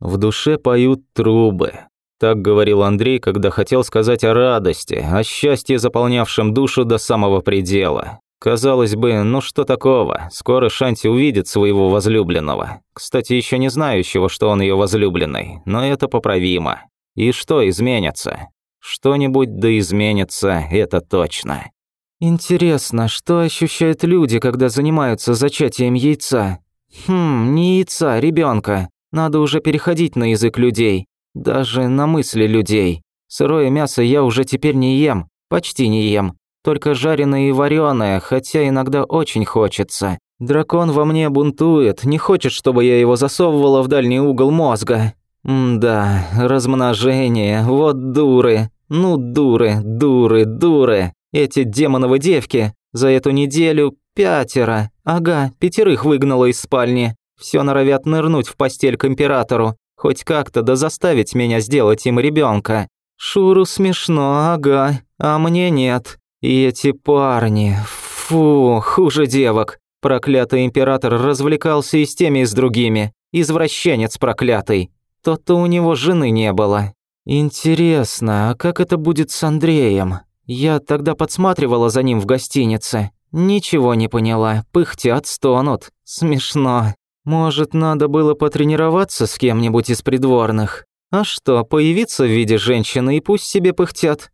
В душе поют трубы. Так говорил Андрей, когда хотел сказать о радости, о счастье, заполнявшем душу до самого предела. Казалось бы, ну что такого, скоро Шанти увидит своего возлюбленного. Кстати, еще не знающего, что он ее возлюбленный, но это поправимо. И что изменится? Что-нибудь да изменится, это точно. Интересно, что ощущают люди, когда занимаются зачатием яйца? Хм, не яйца, ребенка. Надо уже переходить на язык людей. Даже на мысли людей. Сырое мясо я уже теперь не ем, почти не ем. Только жареное и вареное, хотя иногда очень хочется. Дракон во мне бунтует, не хочет, чтобы я его засовывала в дальний угол мозга. М да, размножение, вот дуры. Ну, дуры, дуры, дуры. Эти демоновы девки. За эту неделю пятеро. Ага, пятерых выгнала из спальни. Все норовят нырнуть в постель к императору. Хоть как-то да заставить меня сделать им ребенка. Шуру смешно, ага, а мне нет. И эти парни, фу, хуже девок. Проклятый император развлекался и с теми, и с другими. Извращенец проклятый. То-то у него жены не было. Интересно, а как это будет с Андреем? Я тогда подсматривала за ним в гостинице. Ничего не поняла, пыхтят, стонут. Смешно. Может, надо было потренироваться с кем-нибудь из придворных? А что, появиться в виде женщины и пусть себе пыхтят?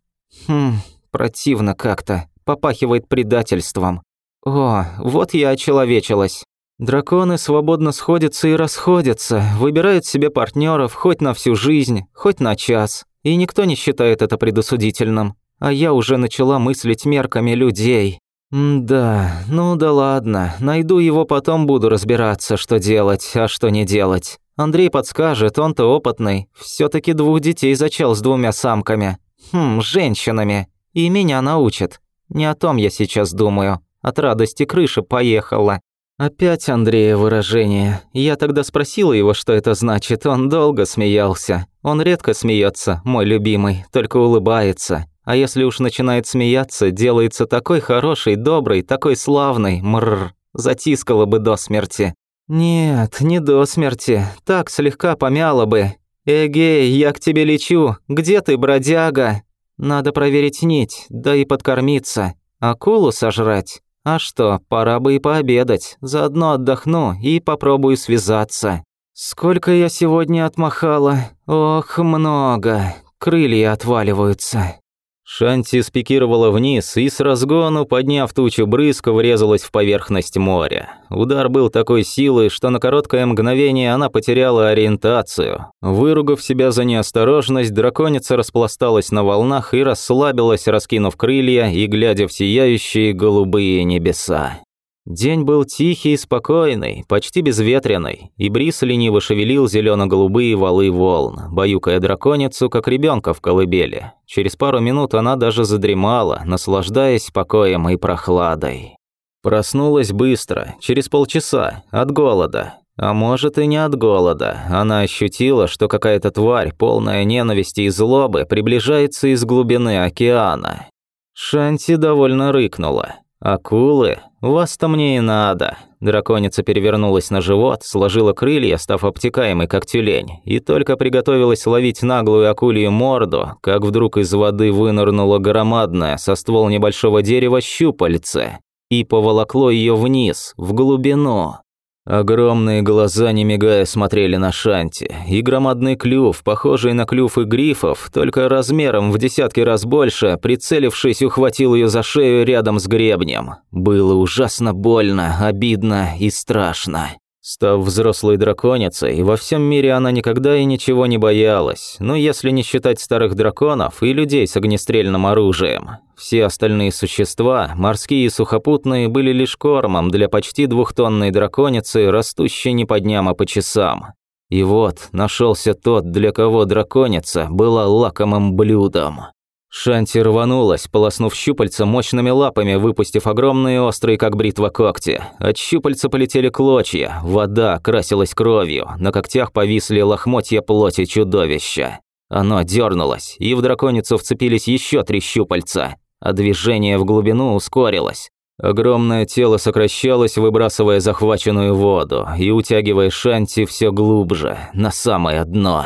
Хм, противно как-то, попахивает предательством. О, вот я очеловечилась. Драконы свободно сходятся и расходятся, выбирают себе партнеров хоть на всю жизнь, хоть на час. И никто не считает это предосудительным. А я уже начала мыслить мерками людей. «Да, ну да ладно, найду его, потом буду разбираться, что делать, а что не делать. Андрей подскажет, он-то опытный, все таки двух детей зачал с двумя самками. Хм, женщинами. И меня научит. Не о том я сейчас думаю. От радости крыша поехала. Опять Андрея выражение. Я тогда спросила его, что это значит, он долго смеялся. Он редко смеется, мой любимый, только улыбается. А если уж начинает смеяться, делается такой хороший, добрый, такой славный, мрр, затискала бы до смерти. Нет, не до смерти, так слегка помяла бы. Эгей, я к тебе лечу, где ты, бродяга? Надо проверить нить, да и подкормиться. Акулу сожрать? А что, пора бы и пообедать, заодно отдохну и попробую связаться. Сколько я сегодня отмахала? Ох, много. Крылья отваливаются. Шанти спикировала вниз и с разгону, подняв тучу брызг, врезалась в поверхность моря. Удар был такой силы, что на короткое мгновение она потеряла ориентацию. Выругав себя за неосторожность, драконица распласталась на волнах и расслабилась, раскинув крылья и глядя в сияющие голубые небеса. День был тихий и спокойный, почти безветренный, и бриз лениво шевелил зелено-голубые валы волн, баюкая драконицу, как ребенка в колыбели. Через пару минут она даже задремала, наслаждаясь покоем и прохладой. Проснулась быстро, через полчаса, от голода. А может и не от голода. Она ощутила, что какая-то тварь, полная ненависти и злобы, приближается из глубины океана. Шанти довольно рыкнула. «Акулы? Вас-то мне и надо». Драконица перевернулась на живот, сложила крылья, став обтекаемой, как тюлень, и только приготовилась ловить наглую акулью морду, как вдруг из воды вынырнуло громадное со ствол небольшого дерева щупальце и поволокло ее вниз, в глубину. Огромные глаза, не мигая, смотрели на Шанти, и громадный клюв, похожий на клюв и грифов, только размером в десятки раз больше, прицелившись, ухватил ее за шею рядом с гребнем. Было ужасно больно, обидно и страшно. Став взрослой драконицей, во всем мире она никогда и ничего не боялась, ну если не считать старых драконов и людей с огнестрельным оружием. Все остальные существа, морские и сухопутные, были лишь кормом для почти двухтонной драконицы, растущей не по дням, а по часам. И вот нашелся тот, для кого драконица была лакомым блюдом. Шанти рванулась, полоснув щупальца мощными лапами, выпустив огромные острые, как бритва, когти. От щупальца полетели клочья, вода красилась кровью, на когтях повисли лохмотья плоти чудовища. Оно дернулось, и в драконицу вцепились еще три щупальца, а движение в глубину ускорилось. Огромное тело сокращалось, выбрасывая захваченную воду и утягивая Шанти все глубже, на самое дно.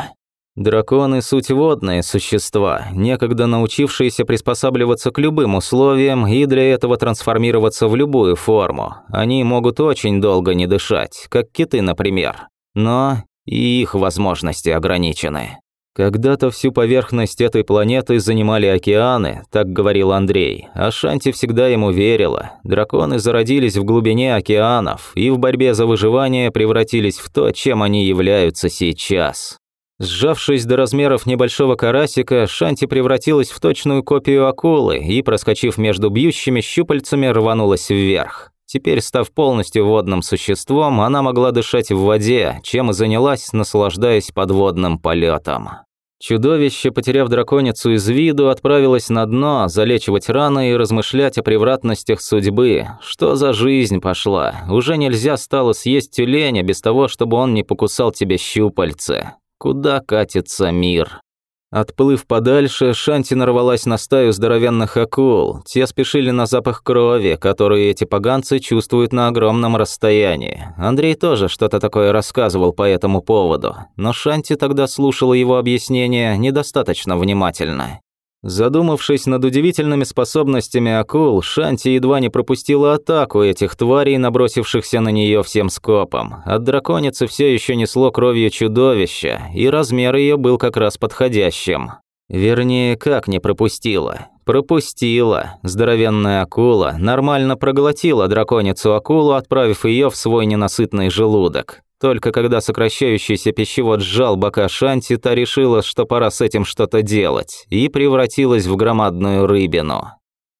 Драконы – суть водные существа, некогда научившиеся приспосабливаться к любым условиям и для этого трансформироваться в любую форму. Они могут очень долго не дышать, как киты, например. Но и их возможности ограничены. Когда-то всю поверхность этой планеты занимали океаны, так говорил Андрей, а Шанти всегда ему верила. Драконы зародились в глубине океанов и в борьбе за выживание превратились в то, чем они являются сейчас. Сжавшись до размеров небольшого карасика, Шанти превратилась в точную копию акулы и, проскочив между бьющими щупальцами, рванулась вверх. Теперь, став полностью водным существом, она могла дышать в воде, чем и занялась, наслаждаясь подводным полетом. Чудовище, потеряв драконицу из виду, отправилось на дно, залечивать раны и размышлять о превратностях судьбы. Что за жизнь пошла? Уже нельзя стало съесть тюленя без того, чтобы он не покусал тебе щупальце. Куда катится мир? Отплыв подальше, Шанти нарвалась на стаю здоровенных акул. Те спешили на запах крови, которую эти поганцы чувствуют на огромном расстоянии. Андрей тоже что-то такое рассказывал по этому поводу, но Шанти тогда слушала его объяснения недостаточно внимательно. Задумавшись над удивительными способностями акул, Шанти едва не пропустила атаку этих тварей, набросившихся на нее всем скопом. От драконицы все еще несло кровью чудовища, и размер ее был как раз подходящим. Вернее, как не пропустила? Пропустила. Здоровенная акула нормально проглотила драконицу-акулу, отправив ее в свой ненасытный желудок. Только когда сокращающийся пищевод сжал бока Шанти, та решила, что пора с этим что-то делать, и превратилась в громадную рыбину.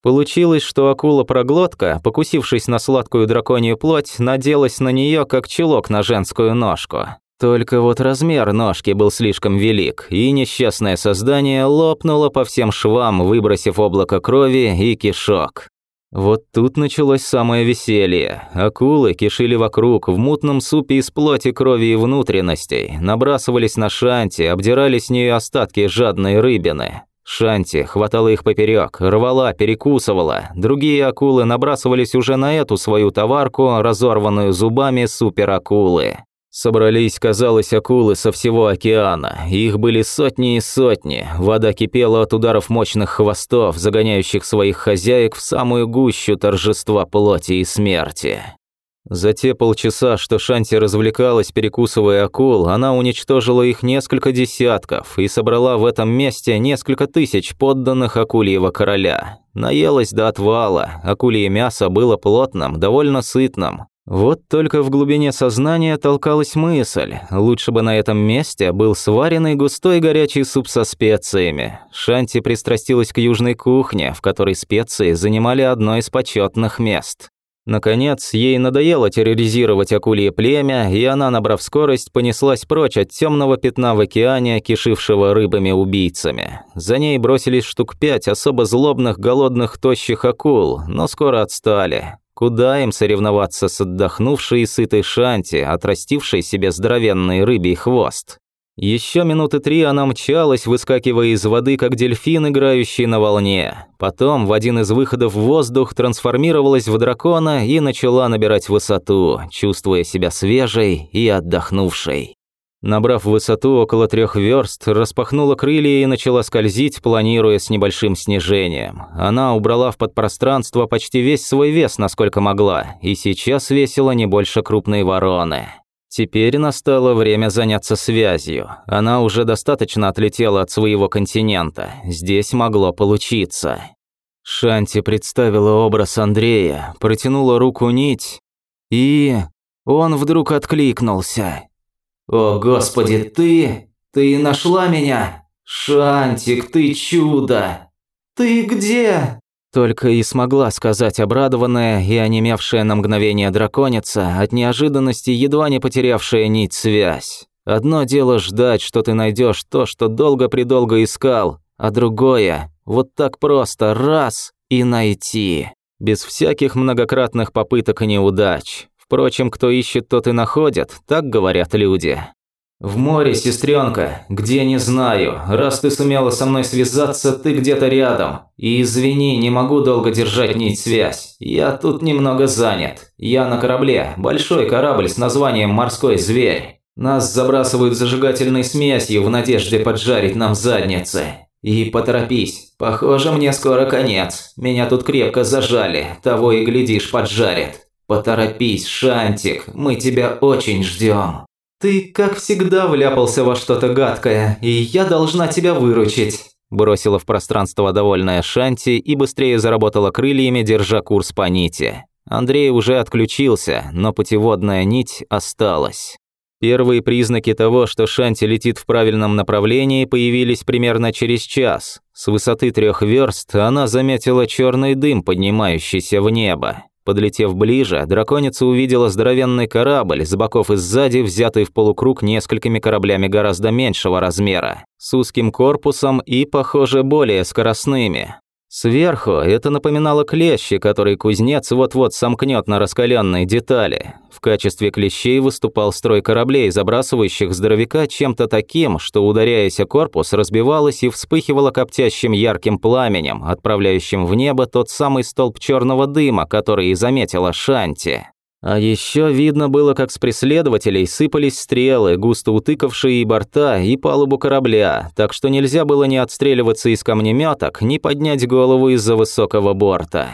Получилось, что акула-проглотка, покусившись на сладкую драконью плоть, наделась на нее как чулок на женскую ножку. Только вот размер ножки был слишком велик, и несчастное создание лопнуло по всем швам, выбросив облако крови и кишок. Вот тут началось самое веселье. Акулы кишили вокруг, в мутном супе из плоти, крови и внутренностей, набрасывались на шанти, обдирали с нее остатки жадной рыбины. Шанти хватала их поперек, рвала, перекусывала. Другие акулы набрасывались уже на эту свою товарку, разорванную зубами суперакулы. Собрались, казалось, акулы со всего океана. Их были сотни и сотни. Вода кипела от ударов мощных хвостов, загоняющих своих хозяек в самую гущу торжества плоти и смерти. За те полчаса, что Шанти развлекалась, перекусывая акул, она уничтожила их несколько десятков и собрала в этом месте несколько тысяч подданных акульего короля. Наелась до отвала, акулье мясо было плотным, довольно сытным. Вот только в глубине сознания толкалась мысль, лучше бы на этом месте был сваренный густой горячий суп со специями. Шанти пристрастилась к южной кухне, в которой специи занимали одно из почетных мест. Наконец, ей надоело терроризировать акулье племя, и она, набрав скорость, понеслась прочь от темного пятна в океане, кишившего рыбами-убийцами. За ней бросились штук пять особо злобных, голодных, тощих акул, но скоро отстали. Куда им соревноваться с отдохнувшей и сытой Шанти, отрастившей себе здоровенный рыбий хвост? Еще минуты три она мчалась, выскакивая из воды, как дельфин, играющий на волне. Потом в один из выходов в воздух трансформировалась в дракона и начала набирать высоту, чувствуя себя свежей и отдохнувшей. Набрав высоту около трех верст, распахнула крылья и начала скользить, планируя с небольшим снижением. Она убрала в подпространство почти весь свой вес, насколько могла, и сейчас весила не больше крупной вороны. Теперь настало время заняться связью. Она уже достаточно отлетела от своего континента. Здесь могло получиться. Шанти представила образ Андрея, протянула руку нить, и... Он вдруг откликнулся. «О, Господи, ты... ты нашла меня? Шантик, ты чудо! Ты где?» Только и смогла сказать обрадованная и онемевшая на мгновение драконица, от неожиданности едва не потерявшая нить связь. Одно дело ждать, что ты найдешь то, что долго-предолго искал, а другое – вот так просто раз и найти. Без всяких многократных попыток и неудач. Впрочем, кто ищет, тот и находит, так говорят люди. «В море, сестренка, где не знаю. Раз ты сумела со мной связаться, ты где-то рядом. И извини, не могу долго держать нить связь. Я тут немного занят. Я на корабле, большой корабль с названием «Морской зверь». Нас забрасывают зажигательной смесью в надежде поджарить нам задницы. И поторопись, похоже, мне скоро конец. Меня тут крепко зажали, того и глядишь поджарит. Поторопись, Шантик, мы тебя очень ждем. «Ты, как всегда, вляпался во что-то гадкое, и я должна тебя выручить», бросила в пространство довольная Шанти и быстрее заработала крыльями, держа курс по нити. Андрей уже отключился, но путеводная нить осталась. Первые признаки того, что Шанти летит в правильном направлении, появились примерно через час. С высоты трех верст она заметила черный дым, поднимающийся в небо. Подлетев ближе, драконица увидела здоровенный корабль, с боков и сзади взятый в полукруг несколькими кораблями гораздо меньшего размера, с узким корпусом и, похоже, более скоростными. Сверху это напоминало клещи, которые кузнец вот-вот сомкнет на раскаленной детали. В качестве клещей выступал строй кораблей, забрасывающих здоровяка чем-то таким, что, ударяясь о корпус, разбивалось и вспыхивало коптящим ярким пламенем, отправляющим в небо тот самый столб черного дыма, который и заметила Шанти. А еще видно было, как с преследователей сыпались стрелы, густо утыкавшие и борта, и палубу корабля, так что нельзя было ни отстреливаться из камнеметок, ни поднять голову из-за высокого борта.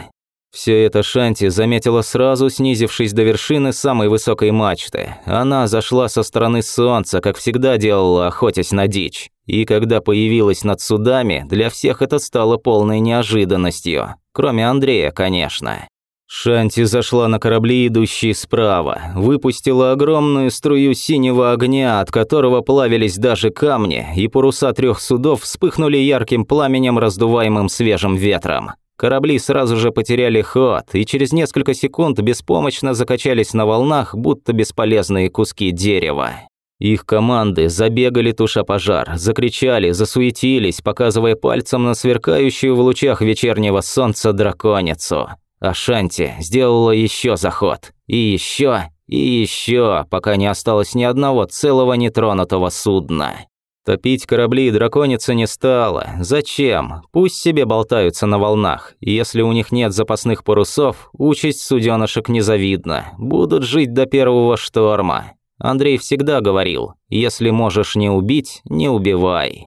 Все это Шанти заметила сразу, снизившись до вершины самой высокой мачты. Она зашла со стороны солнца, как всегда делала, охотясь на дичь. И когда появилась над судами, для всех это стало полной неожиданностью. Кроме Андрея, конечно. Шанти зашла на корабли, идущие справа, выпустила огромную струю синего огня, от которого плавились даже камни, и паруса трех судов вспыхнули ярким пламенем, раздуваемым свежим ветром. Корабли сразу же потеряли ход, и через несколько секунд беспомощно закачались на волнах, будто бесполезные куски дерева. Их команды забегали туша пожар, закричали, засуетились, показывая пальцем на сверкающую в лучах вечернего солнца драконицу. Ашанти сделала еще заход. И еще, и еще, пока не осталось ни одного целого нетронутого судна. Топить корабли и драконица не стала. Зачем? Пусть себе болтаются на волнах. Если у них нет запасных парусов, участь суденышек незавидна. Будут жить до первого шторма. Андрей всегда говорил, если можешь не убить, не убивай.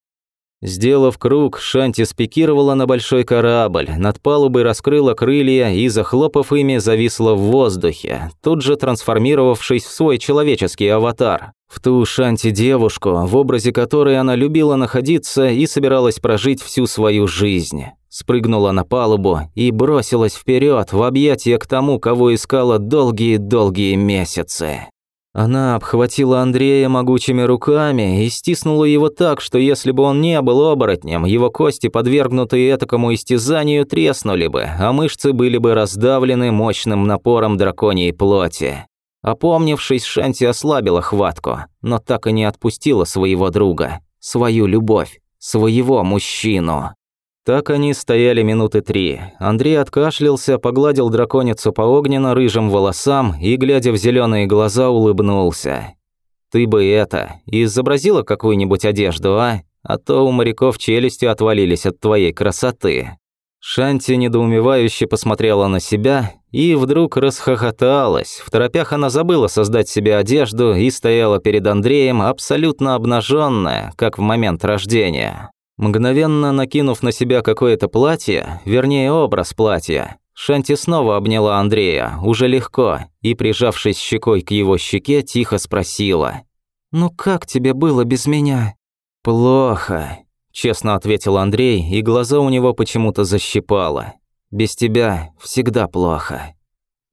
Сделав круг, Шанти спикировала на большой корабль, над палубой раскрыла крылья и, захлопав ими, зависла в воздухе, тут же трансформировавшись в свой человеческий аватар. В ту Шанти-девушку, в образе которой она любила находиться и собиралась прожить всю свою жизнь. Спрыгнула на палубу и бросилась вперед в объятия к тому, кого искала долгие-долгие месяцы. Она обхватила Андрея могучими руками и стиснула его так, что если бы он не был оборотнем, его кости, подвергнутые этакому истязанию, треснули бы, а мышцы были бы раздавлены мощным напором драконьей плоти. Опомнившись, Шанти ослабила хватку, но так и не отпустила своего друга, свою любовь, своего мужчину. Так они стояли минуты три. Андрей откашлялся, погладил драконицу по огненно-рыжим волосам и, глядя в зеленые глаза, улыбнулся. «Ты бы это, изобразила какую-нибудь одежду, а? А то у моряков челюсти отвалились от твоей красоты». Шанти недоумевающе посмотрела на себя и вдруг расхохоталась. В торопях она забыла создать себе одежду и стояла перед Андреем абсолютно обнаженная, как в момент рождения. Мгновенно накинув на себя какое-то платье, вернее образ платья, Шанти снова обняла Андрея, уже легко, и, прижавшись щекой к его щеке, тихо спросила. «Ну как тебе было без меня?» «Плохо», – честно ответил Андрей, и глаза у него почему-то защипало. «Без тебя всегда плохо».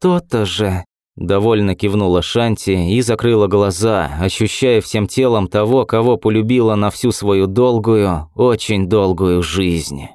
«То-то же», Довольно кивнула Шанти и закрыла глаза, ощущая всем телом того, кого полюбила на всю свою долгую, очень долгую жизнь.